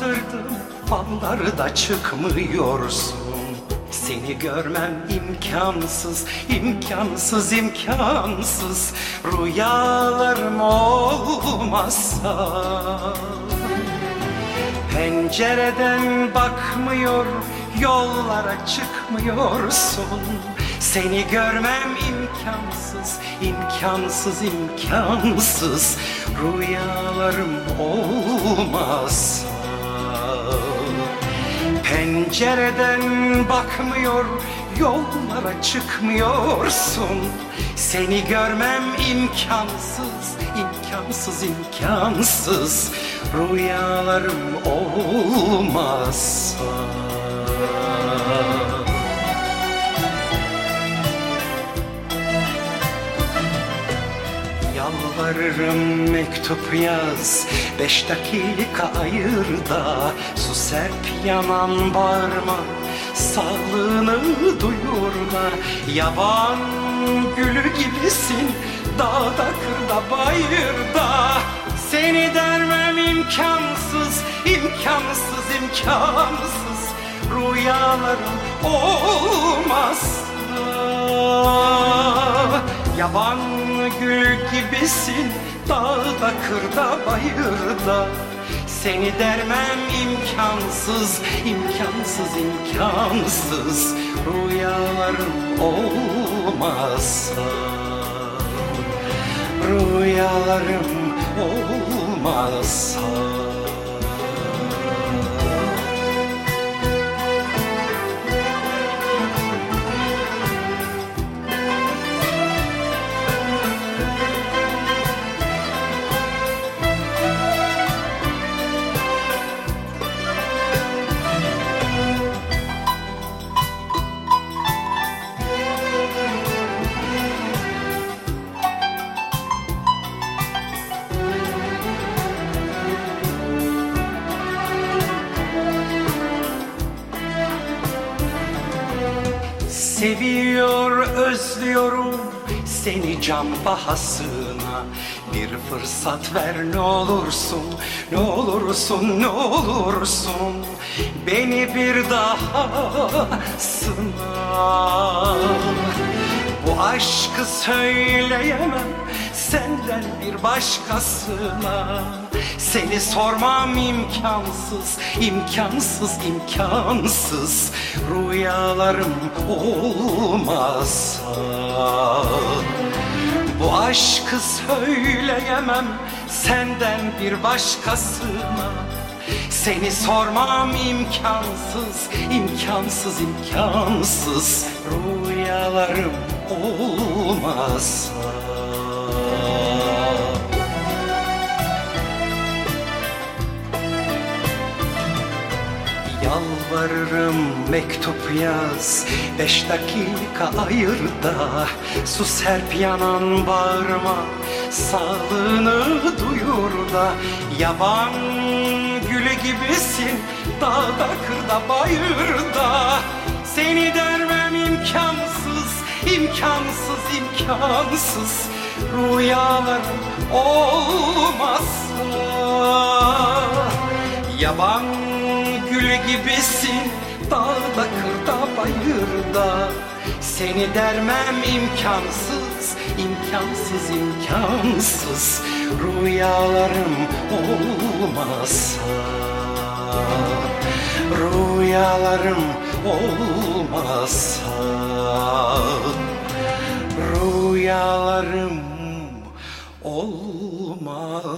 Yıldızlara baktırdım Falları da çıkmıyorsun Seni görmem imkansız imkansız imkansız Rüyalarım olmazsa Pencereden bakmıyor, yollara çıkmıyorsun. Seni görmem imkansız, imkansız, imkansız. Rüyalarım olmazsa. Pencereden bakmıyor, yollara çıkmıyorsun. Seni görmem imkansız, imkansız, imkansız. Rüyalarım olmazsa. Yalvarırım mektup yaz Beş dakika ayır da Su serp yanan bağırma. Sağlığını duyur da Yaban gülü gibisin. Dağda kırda bayırda. Seni dermem imkansız imkansız imkansız. Rüyalarım olmazsa Yaban gül gibisin Dağda kırda bayırda. Seni dermem imkansız imkansız imkansız. Rüyalarım olmazsa. Rüyalarım olmazsa Seviyor, özlüyorum seni can bahasına Bir fırsat ver ne olursun, ne olursun, ne olursun. Beni bir daha sınav Bu aşkı söyleyemem senden bir başkasına. Seni sormam imkansız, imkansız, imkansız. Rüyalarım olmazsa. Bu aşkı söyleyemem senden bir başkasına. Seni sormam imkansız, imkansız, imkansız. Rüyalarım olmazsa Yalvarırım mektup yaz Beş dakika ayır da. Su serp yanan bağrıma Sağlığını duyur da. Yaban gülü gibisin Dağda kırda bayırda Seni dermem imkansız imkansız imkansız. Rüyalarım olmazsa. Yaban gül gibisin. Dağda kırda bayırda. Seni dermem imkansız imkansız imkansız. Rüyalarım olmazsa Rüyalarım olmazsa Rüyalarım olmazsa